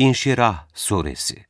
İnşirah Suresi.